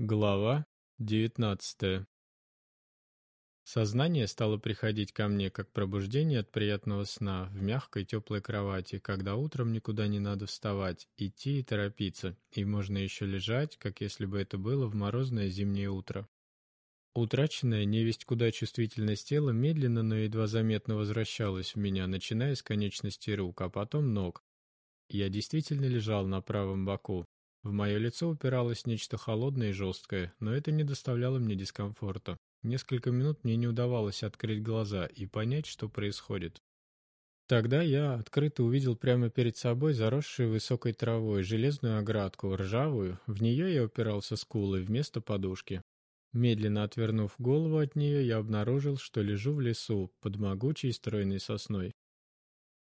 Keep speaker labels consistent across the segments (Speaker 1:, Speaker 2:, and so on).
Speaker 1: Глава девятнадцатая Сознание стало приходить ко мне как пробуждение от приятного сна в мягкой теплой кровати, когда утром никуда не надо вставать, идти и торопиться, и можно еще лежать, как если бы это было в морозное зимнее утро. Утраченная невесть куда чувствительность тела медленно, но едва заметно возвращалась в меня, начиная с конечностей рук, а потом ног. Я действительно лежал на правом боку, в мое лицо упиралось нечто холодное и жесткое, но это не доставляло мне дискомфорта. Несколько минут мне не удавалось открыть глаза и понять, что происходит. Тогда я открыто увидел прямо перед собой заросшую высокой травой железную оградку, ржавую, в нее я упирался скулой вместо подушки. Медленно отвернув голову от нее, я обнаружил, что лежу в лесу, под могучей стройной сосной.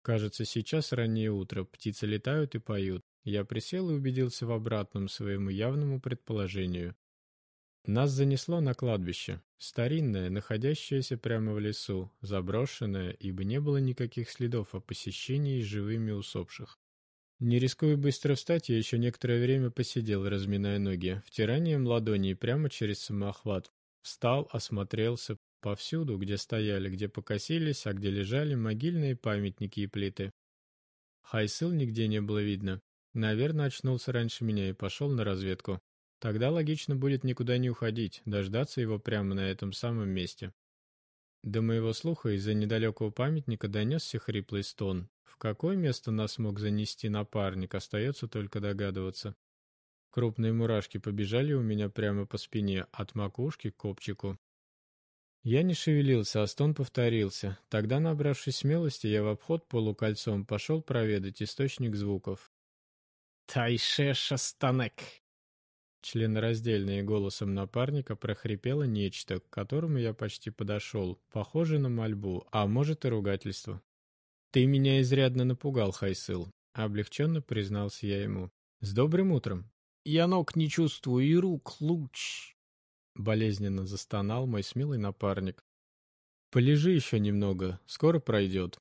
Speaker 1: Кажется, сейчас раннее утро, птицы летают и поют. Я присел и убедился в обратном своему явному предположению. Нас занесло на кладбище, старинное, находящееся прямо в лесу, заброшенное, ибо не было никаких следов о посещении живыми усопших. Не рискуя быстро встать, я еще некоторое время посидел, разминая ноги, втиранием ладоней прямо через самоохват. Встал, осмотрелся, повсюду, где стояли, где покосились, а где лежали могильные памятники и плиты. Хайсыл нигде не было видно. Наверное, очнулся раньше меня и пошел на разведку. Тогда логично будет никуда не уходить, дождаться его прямо на этом самом месте. До моего слуха из-за недалекого памятника донесся хриплый стон. В какое место нас мог занести напарник, остается только догадываться. Крупные мурашки побежали у меня прямо по спине, от макушки к копчику. Я не шевелился, а стон повторился. Тогда, набравшись смелости, я в обход полукольцом пошел проведать источник звуков.
Speaker 2: Тайше Шастанек.
Speaker 1: Членораздельное голосом напарника прохрипело нечто, к которому я почти подошел, похоже на мольбу, а может и ругательство. «Ты меня изрядно напугал, Хайсыл», — облегченно признался я ему. «С добрым утром».
Speaker 2: «Я ног не чувствую и рук луч», —
Speaker 1: болезненно застонал мой смелый напарник. «Полежи еще немного, скоро пройдет».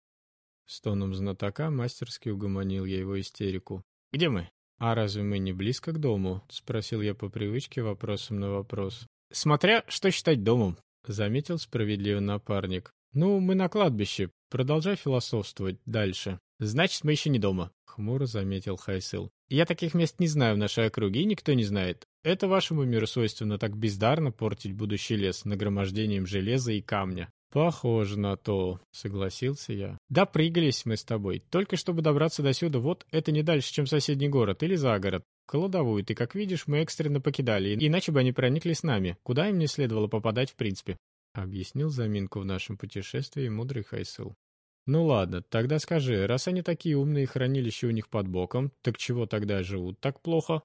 Speaker 1: С тоном знатока мастерски угомонил я его истерику.
Speaker 2: «Где мы?»
Speaker 1: «А разве мы не близко к дому?» — спросил я по привычке вопросом на вопрос.
Speaker 2: «Смотря, что считать домом», —
Speaker 1: заметил справедливый напарник. «Ну, мы на кладбище. Продолжай философствовать дальше».
Speaker 2: «Значит, мы еще не дома», —
Speaker 1: хмуро заметил Хайсыл.
Speaker 2: «Я таких мест не знаю в нашей округе, и никто не знает. Это вашему миру свойственно так бездарно портить будущий лес нагромождением железа и камня.
Speaker 1: «Похоже на то», — согласился я.
Speaker 2: «Допрыгались мы с тобой. Только чтобы добраться до сюда, вот это не дальше, чем соседний город или за город. Кладовую ты, как видишь, мы экстренно покидали, иначе бы они проникли с нами. Куда им не следовало попадать в принципе?»
Speaker 1: — объяснил заминку в нашем путешествии мудрый Хайсыл. «Ну ладно, тогда скажи, раз они такие умные хранилища у них под боком, так чего тогда живут так плохо?»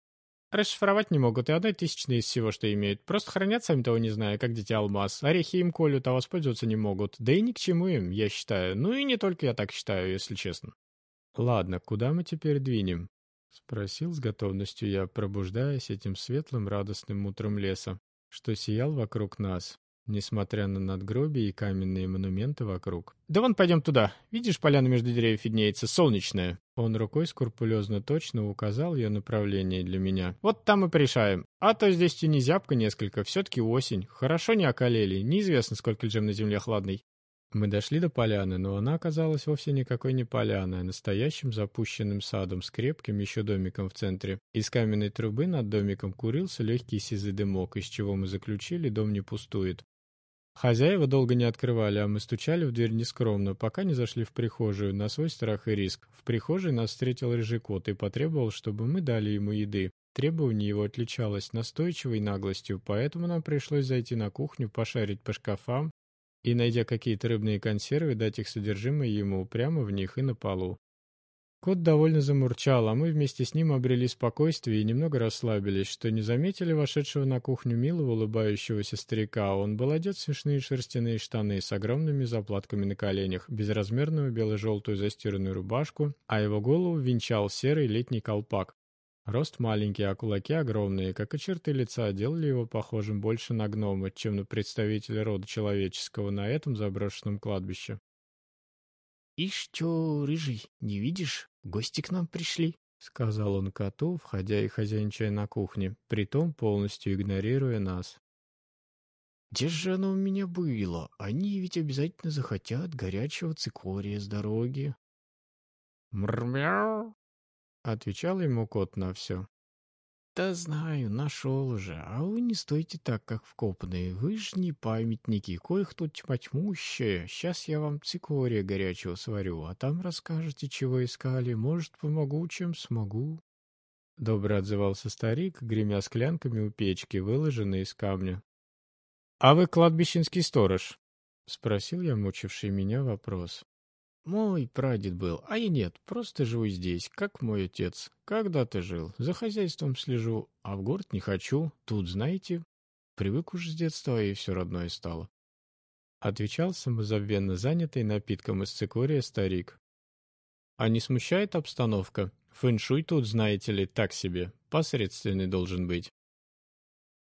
Speaker 2: Расшифровать не могут и одной тысячной из всего, что имеют. Просто хранят, сами того не зная, как дитя алмаз. Орехи им колют, а воспользоваться не могут. Да и ни к чему им, я считаю. Ну и не только я так считаю, если честно.
Speaker 1: Ладно, куда мы теперь двинем? Спросил с готовностью я, пробуждаясь этим светлым радостным утром леса, что сиял вокруг нас несмотря на надгробия и каменные монументы вокруг.
Speaker 2: «Да вон пойдем туда. Видишь, поляна между деревьев виднеется, солнечная».
Speaker 1: Он рукой скрупулезно точно указал ее направление для меня.
Speaker 2: «Вот там и порешаем. А то здесь тени зябко несколько, все-таки осень. Хорошо не околели, неизвестно, сколько льжем на земле хладной».
Speaker 1: Мы дошли до поляны, но она оказалась вовсе никакой не поляной, а настоящим запущенным садом с крепким еще домиком в центре. Из каменной трубы над домиком курился легкий сизый дымок, из чего мы заключили, дом не пустует. Хозяева долго не открывали, а мы стучали в дверь нескромно, пока не зашли в прихожую, на свой страх и риск. В прихожей нас встретил рыжий кот и потребовал, чтобы мы дали ему еды. Требование его отличалось настойчивой наглостью, поэтому нам пришлось зайти на кухню, пошарить по шкафам и, найдя какие-то рыбные консервы, дать их содержимое ему прямо в них и на полу. Кот довольно замурчал, а мы вместе с ним обрели спокойствие и немного расслабились, что не заметили вошедшего на кухню милого улыбающегося старика. Он был одет в смешные шерстяные штаны с огромными заплатками на коленях, безразмерную бело-желтую застиранную рубашку, а его голову венчал серый летний колпак. Рост маленький, а кулаки огромные, как и черты лица, делали его похожим больше на гнома, чем на представителя рода человеческого на этом заброшенном кладбище.
Speaker 2: «И что, рыжий, не видишь? Гости к нам пришли», —
Speaker 1: сказал он коту, входя и хозяйничая на кухне, притом полностью игнорируя нас.
Speaker 2: «Где же оно у меня было? Они ведь обязательно захотят горячего цикория с дороги».
Speaker 1: «Мрмяу!» — отвечал ему кот на все.
Speaker 2: «Да знаю, нашел уже, а вы не стойте так, как вкопанные. Вы ж не памятники, коих тут тьма тьмущая. Сейчас я вам цикория горячего сварю, а там расскажете, чего искали. Может, помогу, чем смогу».
Speaker 1: Добро отзывался старик, гремя склянками у печки, выложенной из камня. «А вы кладбищенский сторож?» — спросил я мучивший меня вопрос.
Speaker 2: Мой прадед был, а я нет, просто живу здесь, как мой отец. Когда-то жил, за хозяйством слежу, а в город не хочу. Тут, знаете, привык уже с детства, и все родное стало.
Speaker 1: Отвечал самозабвенно занятый напитком из цикория старик. А не смущает обстановка? Фэншуй тут, знаете ли, так себе, посредственный должен быть.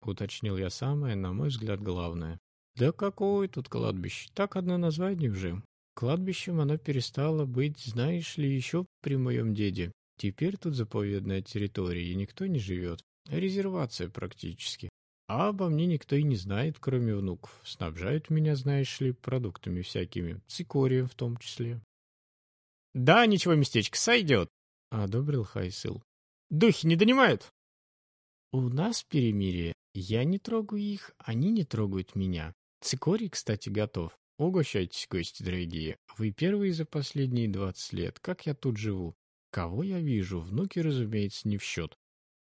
Speaker 1: Уточнил я самое, на мой взгляд, главное.
Speaker 2: Да какое тут кладбище, так одно название уже. Кладбищем оно перестало быть, знаешь ли, еще при моем деде. Теперь тут заповедная территория, и никто не живет. Резервация практически. А обо мне никто и не знает, кроме внуков. Снабжают меня, знаешь ли, продуктами всякими, цикорием в том числе.
Speaker 1: «Да, ничего, местечко, сойдет», — одобрил Хайсыл. «Духи не донимают?»
Speaker 2: «У нас перемирие. Я не трогаю их, они не трогают меня. Цикорий, кстати, готов. Угощайтесь, гости дорогие. Вы первые за последние двадцать лет, как я тут живу. Кого я вижу, внуки, разумеется, не в счет.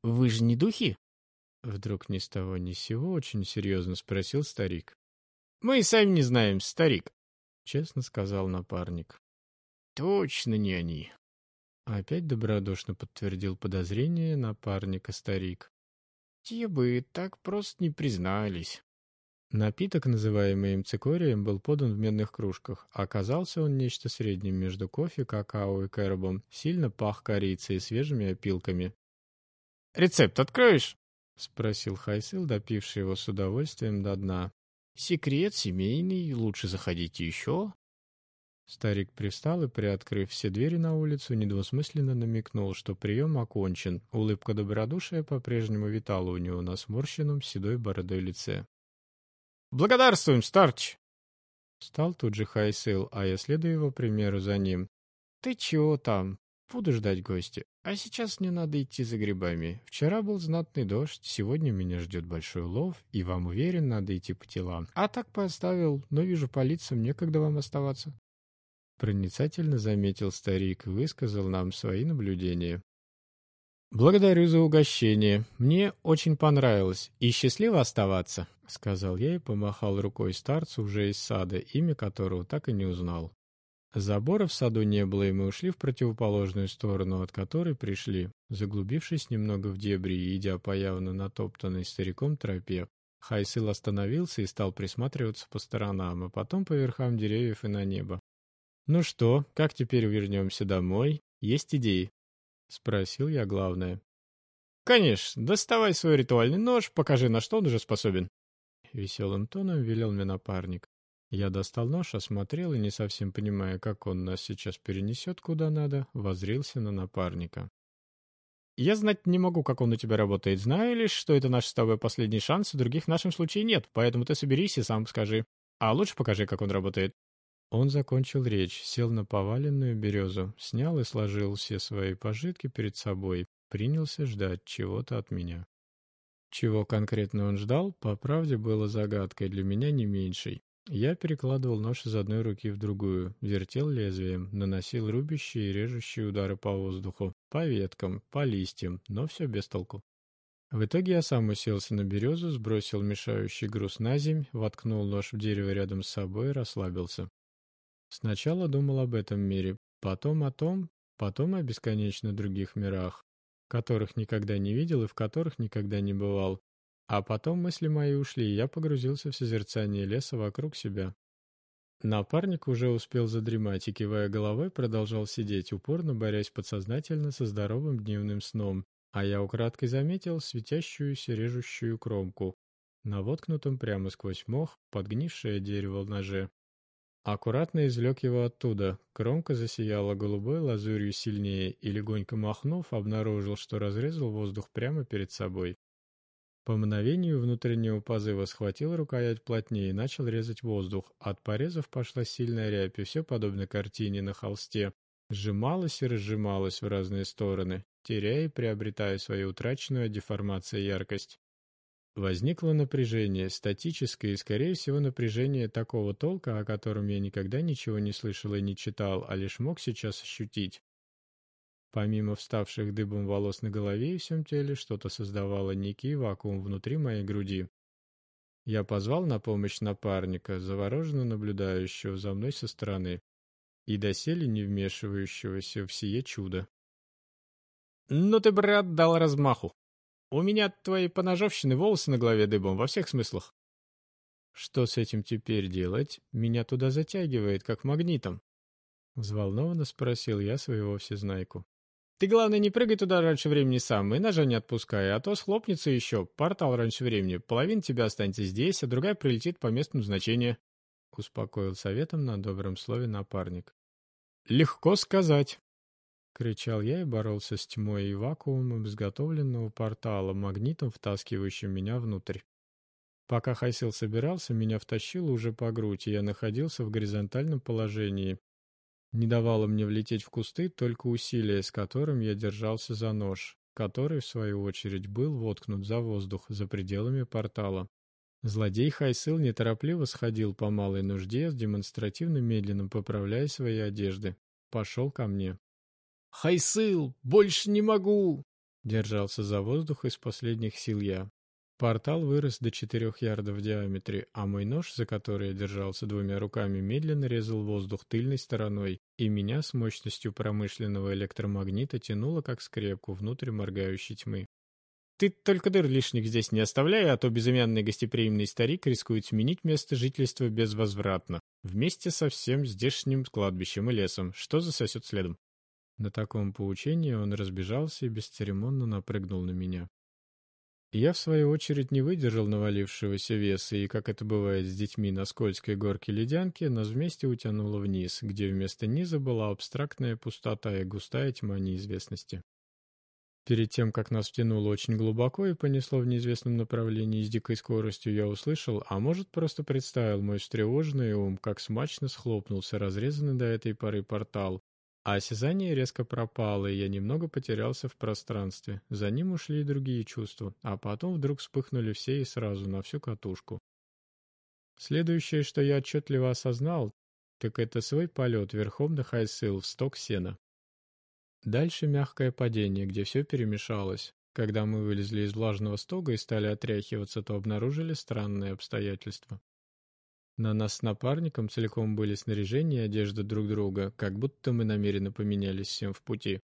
Speaker 2: Вы же не духи?
Speaker 1: Вдруг ни с того ни с сего очень серьезно спросил старик.
Speaker 2: Мы и сами не знаем, старик,
Speaker 1: честно сказал напарник.
Speaker 2: Точно не они.
Speaker 1: Опять добродушно подтвердил подозрение напарника старик.
Speaker 2: Те бы так просто не признались.
Speaker 1: Напиток, называемый им цикорием, был подан в медных кружках. Оказался он нечто средним между кофе, какао и кэробом. Сильно пах корицей и свежими опилками.
Speaker 2: «Рецепт откроешь?»
Speaker 1: — спросил Хайсил, допивший его с удовольствием до дна.
Speaker 2: «Секрет семейный, лучше заходите еще».
Speaker 1: Старик привстал и, приоткрыв все двери на улицу, недвусмысленно намекнул, что прием окончен. Улыбка добродушия по-прежнему витала у него на сморщенном седой бородой лице.
Speaker 2: «Благодарствуем, старч!»
Speaker 1: Встал тут же Хайсыл, а я следую его примеру за ним.
Speaker 2: «Ты чего там? Буду ждать гостя. А сейчас мне надо идти за грибами. Вчера был знатный дождь, сегодня меня ждет большой улов, и вам, уверен, надо идти по телам. А так поставил, но вижу по лицам, некогда вам оставаться».
Speaker 1: Проницательно заметил старик и высказал нам свои наблюдения. «Благодарю за угощение. Мне очень понравилось. И счастливо оставаться», — сказал я и помахал рукой старцу уже из сада, имя которого так и не узнал. Забора в саду не было, и мы ушли в противоположную сторону, от которой пришли. Заглубившись немного в дебри и идя по явно натоптанной стариком тропе, Хайсыл остановился и стал присматриваться по сторонам, а потом по верхам деревьев и на небо. «Ну что, как теперь вернемся домой? Есть идеи?» — спросил я главное.
Speaker 2: «Конечно, доставай свой ритуальный нож, покажи, на что он уже способен».
Speaker 1: Веселым тоном велел мне напарник. Я достал нож, осмотрел и, не совсем понимая, как он нас сейчас перенесет куда надо, возрился на напарника.
Speaker 2: «Я знать не могу, как он у тебя работает. Знаю лишь, что это наш с тобой последний шанс, других в нашем случае нет, поэтому ты соберись и сам скажи. А лучше покажи, как он работает».
Speaker 1: Он закончил речь, сел на поваленную березу, снял и сложил все свои пожитки перед собой, принялся ждать чего-то от меня. Чего конкретно он ждал, по правде было загадкой для меня не меньшей. Я перекладывал нож из одной руки в другую, вертел лезвием, наносил рубящие и режущие удары по воздуху, по веткам, по листьям, но все без толку. В итоге я сам уселся на березу, сбросил мешающий груз на земь, воткнул нож в дерево рядом с собой и расслабился. Сначала думал об этом мире, потом о том, потом о бесконечно других мирах, которых никогда не видел и в которых никогда не бывал. А потом мысли мои ушли, и я погрузился в созерцание леса вокруг себя. Напарник уже успел задремать и, кивая головой, продолжал сидеть, упорно борясь подсознательно со здоровым дневным сном, а я украдкой заметил светящуюся режущую кромку на воткнутом прямо сквозь мох подгнившее дерево ноже. Аккуратно извлек его оттуда. Кромка засияла голубой лазурью сильнее и, легонько махнув, обнаружил, что разрезал воздух прямо перед собой. По мгновению внутреннего позыва схватил рукоять плотнее и начал резать воздух. От порезов пошла сильная рябь, и все подобно картине на холсте. Сжималось и разжималось в разные стороны, теряя и приобретая свою утраченную деформацию яркость. Возникло напряжение, статическое и, скорее всего, напряжение такого толка, о котором я никогда ничего не слышал и не читал, а лишь мог сейчас ощутить. Помимо вставших дыбом волос на голове и всем теле, что-то создавало некий вакуум внутри моей груди. Я позвал на помощь напарника, завороженно наблюдающего за мной со стороны, и доселе не вмешивающегося в сие чудо.
Speaker 2: «Ну ты, брат, дал размаху. У меня от твоей поножовщины волосы на голове дыбом во всех смыслах».
Speaker 1: «Что с этим теперь делать? Меня туда затягивает, как магнитом». Взволнованно спросил я своего всезнайку.
Speaker 2: Ты, главное, не прыгай туда раньше времени сам, и ножа не отпускай, а то схлопнется еще, портал раньше времени. Половина тебя останется здесь, а другая прилетит по месту назначения.
Speaker 1: Успокоил советом на добром слове напарник.
Speaker 2: Легко сказать.
Speaker 1: Кричал я и боролся с тьмой и вакуумом изготовленного портала, магнитом, втаскивающим меня внутрь. Пока Хайсил собирался, меня втащило уже по грудь, и я находился в горизонтальном положении, не давало мне влететь в кусты только усилие, с которым я держался за нож, который, в свою очередь, был воткнут за воздух за пределами портала. Злодей Хайсыл неторопливо сходил по малой нужде, демонстративно медленно поправляя свои одежды. Пошел ко мне.
Speaker 2: «Хайсыл, больше не могу!»
Speaker 1: Держался за воздух из последних сил я. Портал вырос до четырех ярдов в диаметре, а мой нож, за который я держался двумя руками, медленно резал воздух тыльной стороной, и меня с мощностью промышленного электромагнита тянуло как скрепку внутрь моргающей тьмы.
Speaker 2: «Ты только дыр лишних здесь не оставляй, а то безымянный гостеприимный старик рискует сменить место жительства безвозвратно, вместе со всем здешним кладбищем и лесом, что засосет следом».
Speaker 1: На таком поучении он разбежался и бесцеремонно напрыгнул на меня. Я, в свою очередь, не выдержал навалившегося веса, и, как это бывает с детьми на скользкой горке ледянки, нас вместе утянуло вниз, где вместо низа была абстрактная пустота и густая тьма неизвестности. Перед тем, как нас втянуло очень глубоко и понесло в неизвестном направлении с дикой скоростью, я услышал, а может, просто представил мой встревоженный ум, как смачно схлопнулся разрезанный до этой поры портал, а осязание резко пропало, и я немного потерялся в пространстве. За ним ушли и другие чувства, а потом вдруг вспыхнули все и сразу, на всю катушку. Следующее, что я отчетливо осознал, так это свой полет верхом на Хайсыл в сток сена. Дальше мягкое падение, где все перемешалось. Когда мы вылезли из влажного стога и стали отряхиваться, то обнаружили странные обстоятельства. На нас с напарником целиком были снаряжение и одежда друг друга, как будто мы намеренно поменялись всем в пути.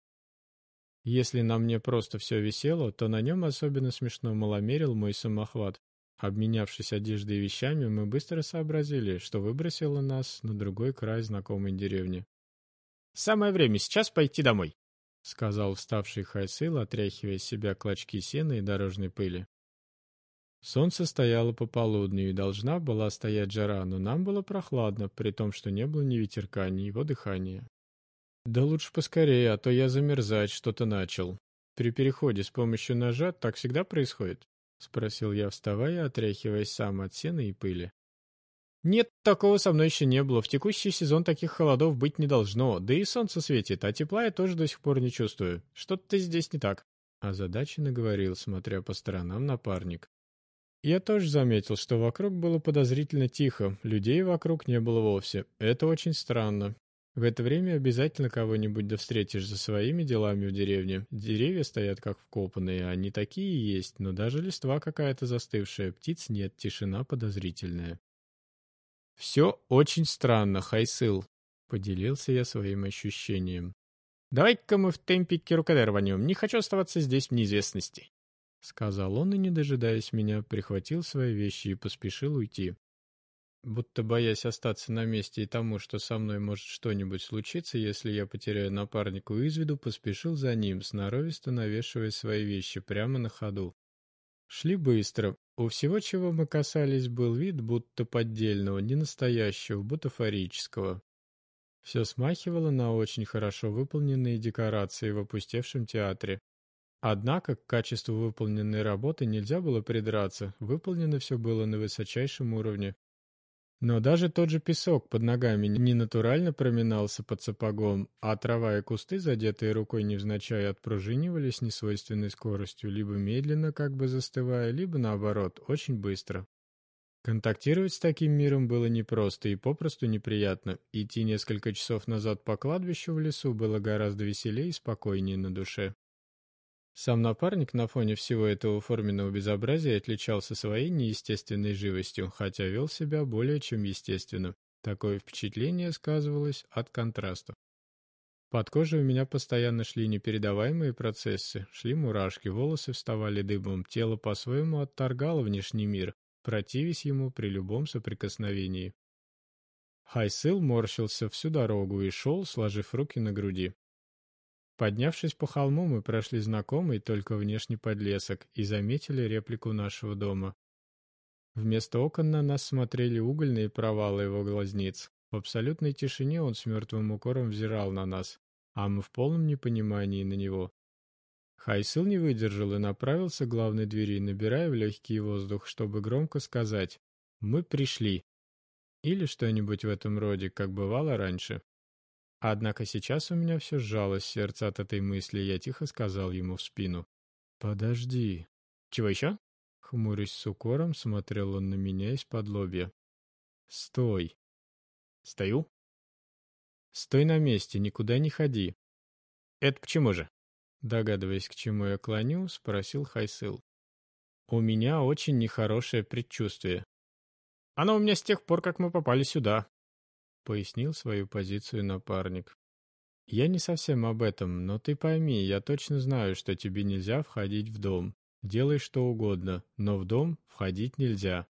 Speaker 1: Если на мне просто все висело, то на нем особенно смешно маломерил мой самохват. Обменявшись одеждой и вещами, мы быстро сообразили, что выбросило нас на другой край знакомой деревни.
Speaker 2: «Самое время сейчас пойти домой», —
Speaker 1: сказал вставший Хайсыл, отряхивая с себя клочки сена и дорожной пыли. Солнце стояло по полудню, и должна была стоять жара, но нам было прохладно, при том, что не было ни ветерка, ни его дыхания. «Да лучше поскорее, а то я замерзать что-то начал. При переходе с помощью ножа так всегда происходит?» — спросил я, вставая, отряхиваясь сам от сена и пыли.
Speaker 2: «Нет, такого со мной еще не было. В текущий сезон таких холодов быть не должно. Да и солнце светит, а тепла я тоже до сих пор не чувствую. Что-то здесь не так».
Speaker 1: Озадаченно говорил, смотря по сторонам напарник. Я тоже заметил, что вокруг было подозрительно тихо, людей вокруг не было вовсе. Это очень странно. В это время обязательно кого-нибудь да встретишь за своими делами в деревне. Деревья стоят как вкопанные, они такие есть, но даже листва какая-то застывшая, птиц нет, тишина подозрительная.
Speaker 2: «Все очень странно, Хайсыл», —
Speaker 1: поделился я своим ощущением.
Speaker 2: «Давай-ка мы в темпе Кирукадер рванем, не хочу оставаться здесь в неизвестности».
Speaker 1: — сказал он и, не дожидаясь меня, прихватил свои вещи и поспешил уйти. Будто боясь остаться на месте и тому, что со мной может что-нибудь случиться, если я потеряю напарнику из виду, поспешил за ним, сноровисто навешивая свои вещи прямо на ходу. Шли быстро, У всего, чего мы касались, был вид будто поддельного, не настоящего, бутафорического. Все смахивало на очень хорошо выполненные декорации в опустевшем театре. Однако к качеству выполненной работы нельзя было придраться, выполнено все было на высочайшем уровне. Но даже тот же песок под ногами не натурально проминался под сапогом, а трава и кусты, задетые рукой невзначай, отпружинивали с несвойственной скоростью, либо медленно, как бы застывая, либо наоборот, очень быстро. Контактировать с таким миром было непросто и попросту неприятно. Идти несколько часов назад по кладбищу в лесу было гораздо веселее и спокойнее на душе. Сам напарник на фоне всего этого форменного безобразия отличался своей неестественной живостью, хотя вел себя более чем естественно. Такое впечатление сказывалось от контрастов. Под кожей у меня постоянно шли непередаваемые процессы, шли мурашки, волосы вставали дыбом, тело по-своему отторгало внешний мир, противясь ему при любом соприкосновении. Хайсыл морщился всю дорогу и шел, сложив руки на груди. Поднявшись по холму, мы прошли знакомый, только внешний подлесок, и заметили реплику нашего дома. Вместо окон на нас смотрели угольные провалы его глазниц. В абсолютной тишине он с мертвым укором взирал на нас, а мы в полном непонимании на него. Хайсыл не выдержал и направился к главной двери, набирая в легкий воздух, чтобы громко сказать «Мы пришли». Или что-нибудь в этом роде, как бывало раньше. Однако сейчас у меня все сжалось сердце от этой мысли, я тихо сказал ему в спину. «Подожди». «Чего еще?» Хмурясь с укором, смотрел он на меня из-под лобья. «Стой». «Стою?» «Стой на месте, никуда не ходи». «Это почему же?» Догадываясь, к чему я клоню, спросил Хайсыл. «У меня очень нехорошее предчувствие». «Оно у меня с тех пор, как мы попали сюда», — пояснил свою позицию напарник. «Я не совсем об этом, но ты пойми, я точно знаю, что тебе нельзя входить в дом. Делай что угодно, но в дом входить нельзя».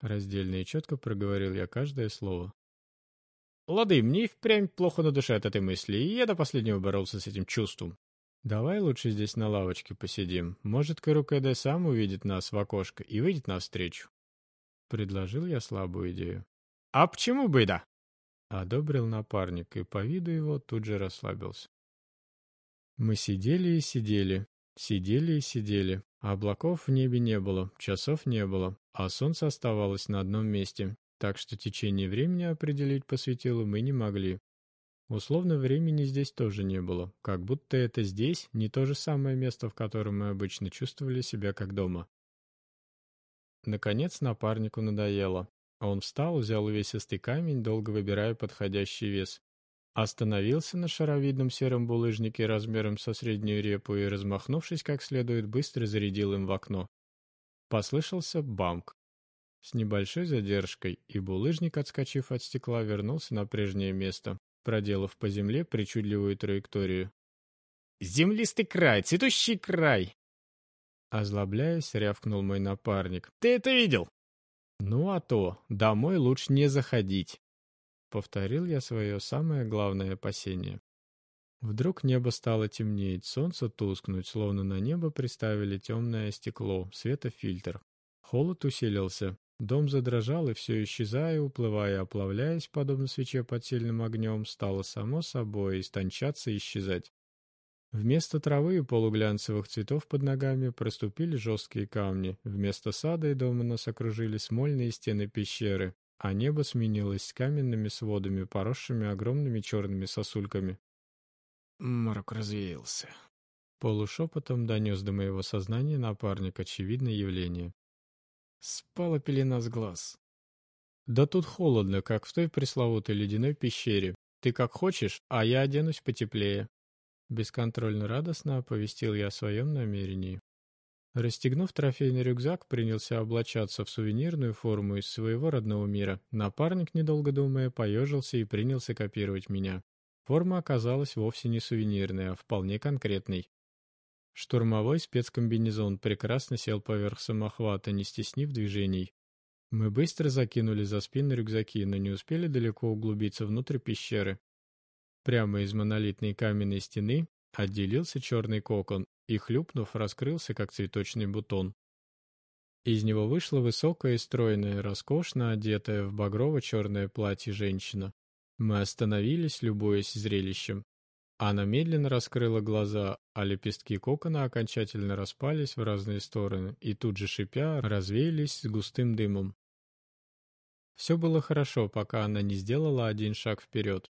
Speaker 1: Раздельно и четко проговорил я каждое слово. «Лады, мне впрямь плохо на душе от этой мысли, и я до последнего боролся с этим чувством. Давай лучше здесь на лавочке посидим. Может, Карукэдэ сам увидит нас в окошко и выйдет навстречу». Предложил я слабую идею. «А почему бы и да?» Одобрил напарник, и по виду его тут же расслабился. Мы сидели и сидели, сидели и сидели. Облаков в небе не было, часов не было, а солнце оставалось на одном месте, так что течение времени определить по светилу мы не могли. Условно времени здесь тоже не было, как будто это здесь не то же самое место, в котором мы обычно чувствовали себя как дома. Наконец напарнику надоело. Он встал, взял увесистый камень, долго выбирая подходящий вес. Остановился на шаровидном сером булыжнике размером со среднюю репу и, размахнувшись как следует, быстро зарядил им в окно. Послышался бамк. С небольшой задержкой, и булыжник, отскочив от стекла, вернулся на прежнее место, проделав по земле причудливую траекторию. «Землистый край! Цветущий край!» Озлобляясь, рявкнул мой напарник. «Ты это видел?» «Ну а то, домой лучше не заходить», — повторил я свое самое главное опасение. Вдруг небо стало темнеть, солнце тускнуть, словно на небо приставили темное стекло, светофильтр. Холод усилился. Дом задрожал, и все исчезая, уплывая оплавляясь, подобно свече под сильным огнем, стало само собой истончаться и исчезать. Вместо травы и полуглянцевых цветов под ногами проступили жесткие камни, вместо сада и дома нас окружили смольные стены пещеры, а небо сменилось с каменными сводами, поросшими огромными черными сосульками. Мрак развеялся. Полушепотом донес до моего сознания напарник очевидное явление. Спала пелена с глаз. Да тут холодно, как в той пресловутой ледяной пещере. Ты как хочешь, а я оденусь потеплее. Бесконтрольно радостно оповестил я о своем намерении. Расстегнув трофейный рюкзак, принялся облачаться в сувенирную форму из своего родного мира. Напарник, недолго думая, поежился и принялся копировать меня. Форма оказалась вовсе не сувенирной, а вполне конкретной. Штурмовой спецкомбинезон прекрасно сел поверх самохвата, не стеснив движений. Мы быстро закинули за спины рюкзаки, но не успели далеко углубиться внутрь пещеры. Прямо из монолитной каменной стены отделился черный кокон и, хлюпнув, раскрылся, как цветочный бутон. Из него вышла высокая стройная, роскошно одетая в багрово-черное платье женщина. Мы остановились, любуясь зрелищем. Она медленно раскрыла глаза, а лепестки кокона окончательно распались в разные стороны и тут же шипя развеялись с густым дымом. Все было хорошо, пока она не сделала один шаг вперед.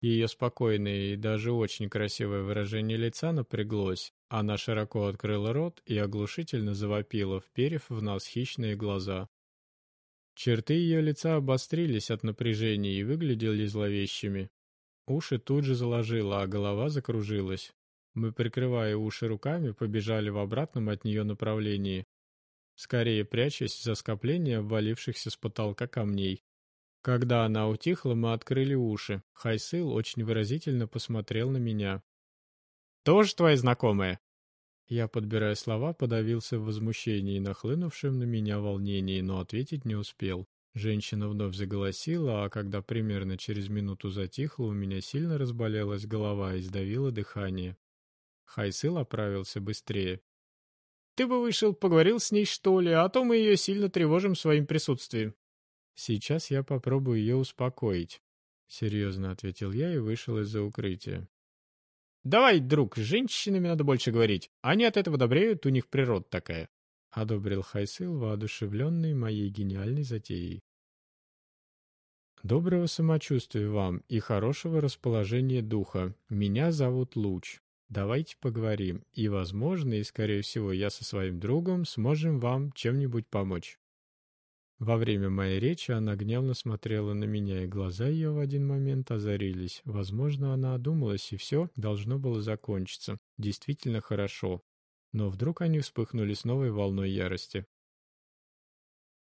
Speaker 1: Ее спокойное и даже очень красивое выражение лица напряглось. Она широко открыла рот и оглушительно завопила, вперев в нас хищные глаза. Черты ее лица обострились от напряжения и выглядели зловещими. Уши тут же заложило, а голова закружилась. Мы, прикрывая уши руками, побежали в обратном от нее направлении, скорее прячась за скопление обвалившихся с потолка камней. Когда она утихла, мы открыли уши. Хайсыл очень выразительно посмотрел на меня. «Тоже твоя знакомая?» Я, подбирая слова, подавился в возмущении, нахлынувшем на меня волнении, но ответить не успел. Женщина вновь заголосила, а когда примерно через минуту затихла, у меня сильно разболелась голова и сдавило дыхание. Хайсыл оправился быстрее. «Ты бы вышел, поговорил с ней, что ли, а то мы ее сильно тревожим своим присутствием». «Сейчас я попробую ее успокоить», — серьезно ответил я и вышел из-за укрытия. «Давай, друг, с женщинами надо больше говорить. Они от этого добреют, у них природа такая», — одобрил Хайсыл, воодушевленный моей гениальной затеей. «Доброго самочувствия вам и хорошего расположения духа. Меня зовут Луч. Давайте поговорим, и, возможно, и, скорее всего, я со своим другом сможем вам чем-нибудь помочь». Во время моей речи она гневно смотрела на меня, и глаза ее в один момент озарились. Возможно, она одумалась, и все должно было закончиться. Действительно хорошо. Но вдруг они вспыхнули с новой волной ярости.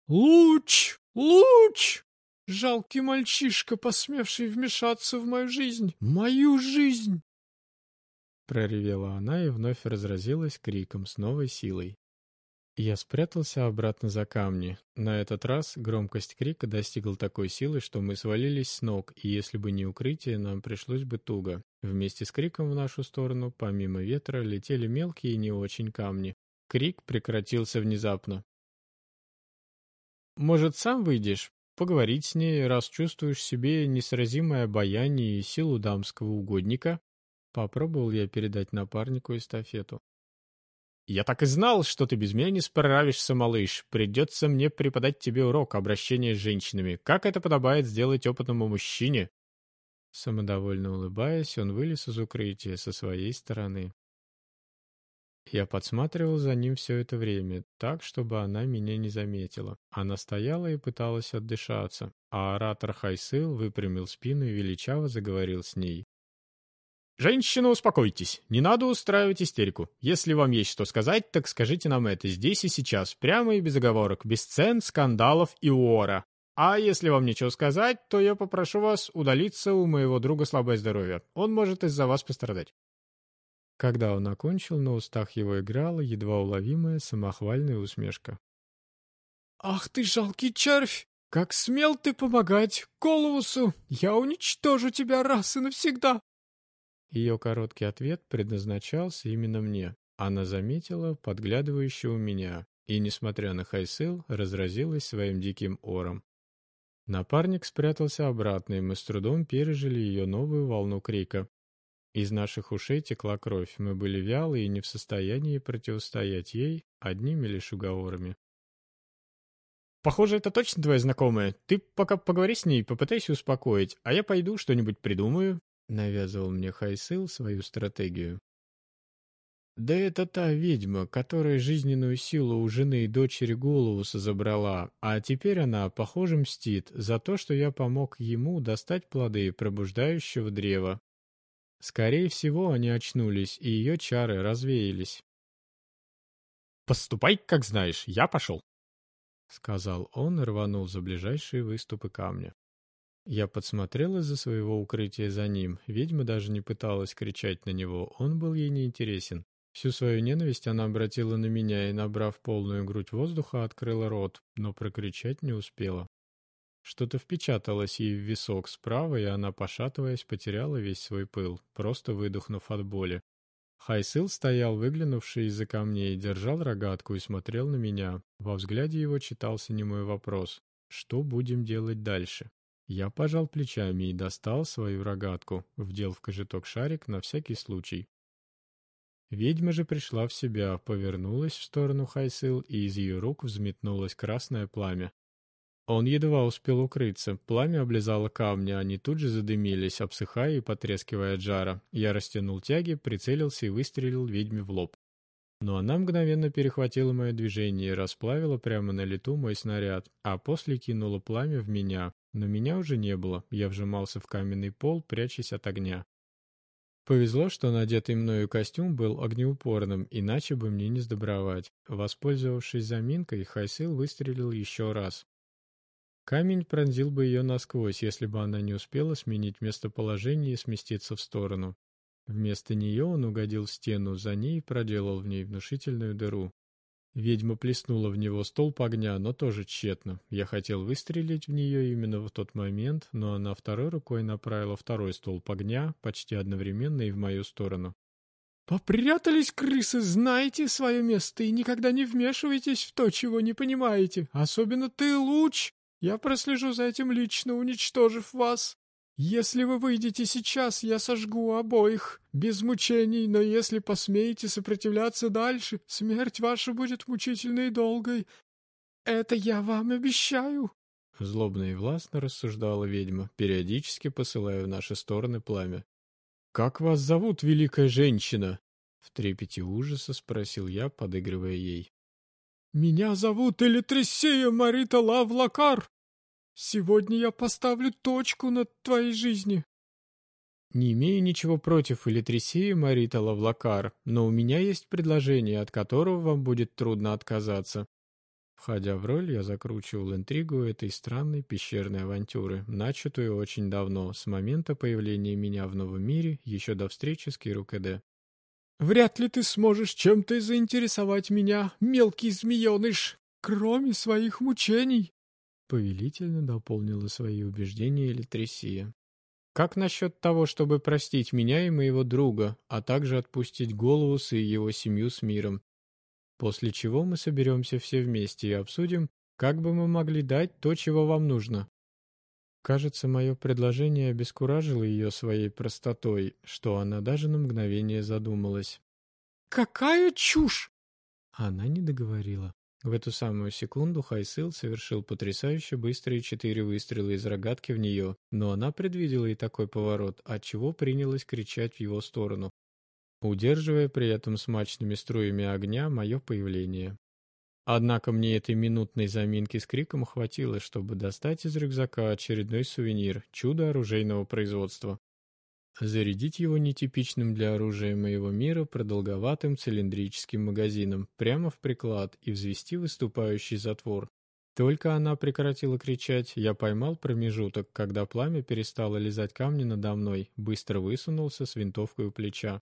Speaker 2: «Луч! Луч! Жалкий мальчишка, посмевший вмешаться в мою жизнь! Мою жизнь!»
Speaker 1: Проревела она и вновь разразилась криком с новой силой. Я спрятался обратно за камни. На этот раз громкость крика достигла такой силы, что мы свалились с ног, и если бы не укрытие, нам пришлось бы туго. Вместе с криком в нашу сторону, помимо ветра, летели мелкие и не очень камни. Крик прекратился внезапно. «Может, сам выйдешь? Поговорить с ней, раз чувствуешь себе несразимое обаяние и силу дамского угодника?» Попробовал я передать напарнику эстафету. «Я так и знал, что ты без меня не справишься, малыш. Придется мне преподать тебе урок обращения с женщинами. Как это подобает сделать опытному мужчине?» Самодовольно улыбаясь, он вылез из укрытия со своей стороны. Я подсматривал за ним все это время, так, чтобы она меня не заметила. Она стояла и пыталась отдышаться, а оратор Хайсыл выпрямил спину и величаво заговорил с ней. «Женщина, успокойтесь. Не надо устраивать истерику. Если вам есть что сказать, так скажите нам это здесь и сейчас, прямо и без оговорок, без сцен, скандалов и уора. А если вам нечего сказать, то я попрошу вас удалиться у моего друга слабое здоровье. Он может из-за вас пострадать». Когда он окончил, на устах его играла едва уловимая самохвальная усмешка.
Speaker 2: «Ах ты жалкий червь! Как смел ты помогать Коловусу! Я уничтожу тебя раз и навсегда!»
Speaker 1: Ее короткий ответ предназначался именно мне. Она заметила подглядывающего меня, и, несмотря на хайсыл, разразилась своим диким ором. Напарник спрятался обратно, и мы с трудом пережили ее новую волну крика. Из наших ушей текла кровь, мы были вялы и не в состоянии противостоять ей одними лишь уговорами.
Speaker 2: «Похоже, это точно твоя знакомая. Ты пока поговори с ней, попытайся успокоить, а я пойду что-нибудь придумаю,
Speaker 1: Навязывал мне Хайсыл свою стратегию. Да это та ведьма, которая жизненную силу у жены и дочери Голууса забрала, а теперь она, похоже, мстит за то, что я помог ему достать плоды пробуждающего древа. Скорее всего, они очнулись, и ее чары развеялись.
Speaker 2: «Поступай, как знаешь, я пошел», —
Speaker 1: сказал он и рванул за ближайшие выступы камня. Я подсмотрел из-за своего укрытия за ним. Ведьма даже не пыталась кричать на него, он был ей неинтересен. Всю свою ненависть она обратила на меня и, набрав полную грудь воздуха, открыла рот, но прокричать не успела. Что-то впечаталось ей в висок справа, и она, пошатываясь, потеряла весь свой пыл, просто выдохнув от боли. Хайсыл стоял, выглянувший из-за камней, держал рогатку и смотрел на меня. Во взгляде его читался немой вопрос. Что будем делать дальше? Я пожал плечами и достал свою рогатку, вдел в кожеток шарик на всякий случай. Ведьма же пришла в себя, повернулась в сторону Хайсыл, и из ее рук взметнулось красное пламя. Он едва успел укрыться. Пламя облизало камни, они тут же задымились, обсыхая и потрескивая от жара. Я растянул тяги, прицелился и выстрелил ведьме в лоб. Но она мгновенно перехватила мое движение и расплавила прямо на лету мой снаряд, а после кинула пламя в меня. Но меня уже не было, я вжимался в каменный пол, прячась от огня. Повезло, что надетый мною костюм был огнеупорным, иначе бы мне не сдобровать. Воспользовавшись заминкой, Хайсил выстрелил еще раз. Камень пронзил бы ее насквозь, если бы она не успела сменить местоположение и сместиться в сторону. Вместо нее он угодил в стену, за ней проделал в ней внушительную дыру. Ведьма плеснула в него столб огня, но тоже тщетно. Я хотел выстрелить в нее именно в тот момент, но она второй рукой направила второй столб огня, почти одновременно и в мою сторону.
Speaker 2: «Попрятались, крысы, знаете свое место и никогда не вмешивайтесь в то, чего не понимаете. Особенно ты, Луч!» Я прослежу за этим лично, уничтожив вас. Если вы выйдете сейчас, я сожгу обоих, без мучений, но если посмеете сопротивляться дальше, смерть ваша будет мучительной и долгой. Это я вам обещаю.
Speaker 1: Злобно и властно рассуждала ведьма, периодически посылая в наши стороны пламя. «Как вас зовут, великая женщина?» В трепете ужаса спросил я, подыгрывая ей.
Speaker 2: «Меня зовут Элитрисея Марита Лавлакар. Сегодня я поставлю точку над твоей жизни».
Speaker 1: Не имею ничего против Элитрисеи Марита Лавлакар, но у меня есть предложение, от которого вам будет трудно отказаться. Входя в роль, я закручивал интригу этой странной пещерной авантюры, начатую очень давно, с момента появления меня в новом мире, еще до встречи с Киру Кэде.
Speaker 2: Вряд ли ты сможешь чем-то заинтересовать меня, мелкий змееныш, кроме своих мучений.
Speaker 1: Повелительно дополнила свои убеждения Элитрисия. Как насчет того, чтобы простить меня и моего друга, а также отпустить Голуса и его семью с миром? После чего мы соберемся все вместе и обсудим, как бы мы могли дать то, чего вам нужно. Кажется, мое предложение обескуражило ее своей простотой, что она даже на мгновение задумалась.
Speaker 2: «Какая чушь!»
Speaker 1: Она не договорила. В эту самую секунду Хайсыл совершил потрясающе быстрые четыре выстрела из рогатки в нее, но она предвидела и такой поворот, отчего принялась кричать в его сторону, удерживая при этом смачными струями огня мое появление. Однако мне этой минутной заминки с криком хватило, чтобы достать из рюкзака очередной сувенир — чудо оружейного производства. Зарядить его нетипичным для оружия моего мира продолговатым цилиндрическим магазином прямо в приклад и взвести выступающий затвор. Только она прекратила кричать, я поймал промежуток, когда пламя перестало лизать камни надо мной, быстро высунулся с винтовкой у плеча.